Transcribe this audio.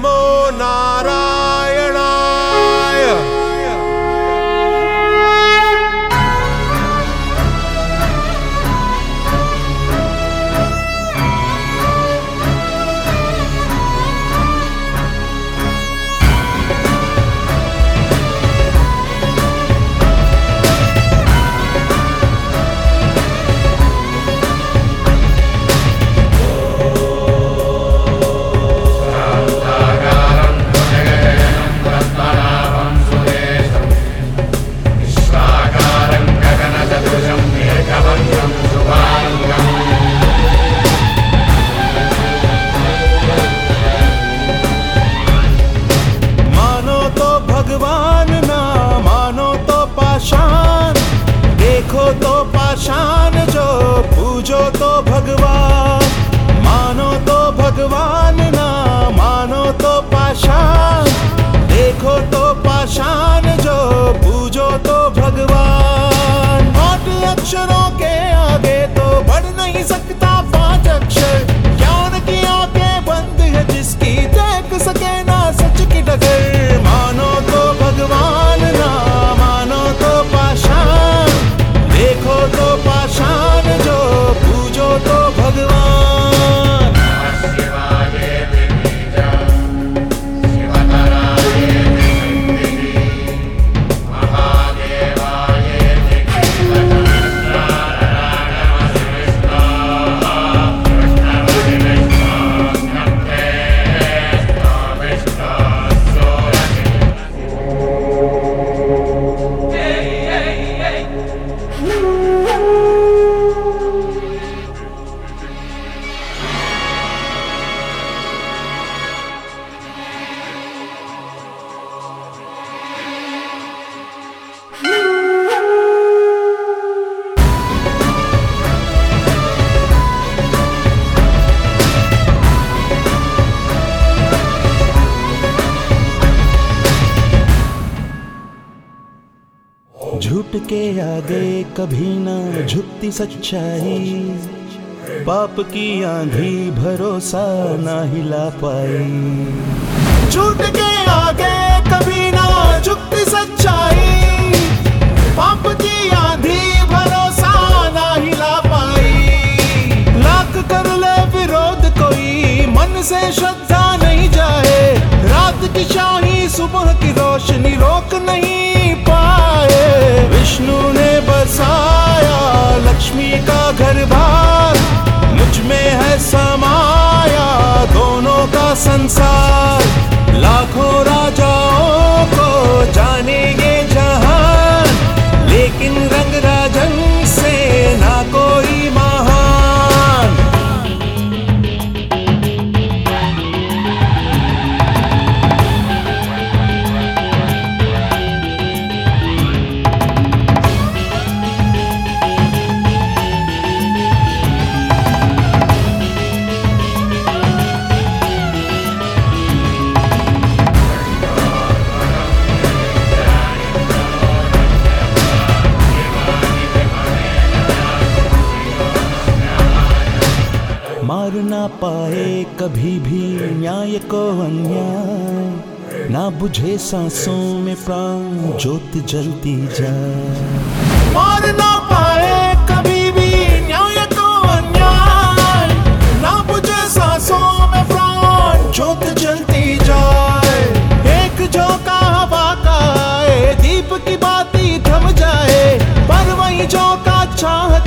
amor. आगे कभी ना झुकती सच्चाई। पाप की आंधी भरोसा ना हिला पाई। झूठ के आगे कभी ना झुकती सच्चाई। पाप की आंधी भरोसा ना हिला पाई। लाख कर ले विरोध कोई, मन से श्रद्धा नहीं जाए। रात की शाही, सुबह की रोशनी, रोक नहीं बार मुझमें है समाया दोनों का संसार। लाखों राजाओं को जानेंगे मार ना पाए, कभी भी न्याय को अन्याय। ना बुझे सांसों में प्राण, ज्योत जलती जाए। मार ना पाए, कभी भी न्याय को अन्याय। ना बुझे सांसों में प्राण, ज्योत जलती जाए। एक झोंका हवा का दीप की बाती थम जाए। पर वही झोंका चाह